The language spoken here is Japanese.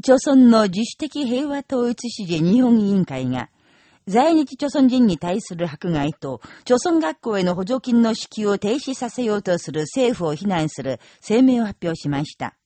朝村の自主的平和統一支持日本委員会が、在日朝鮮人に対する迫害と、朝村学校への補助金の支給を停止させようとする政府を非難する声明を発表しました。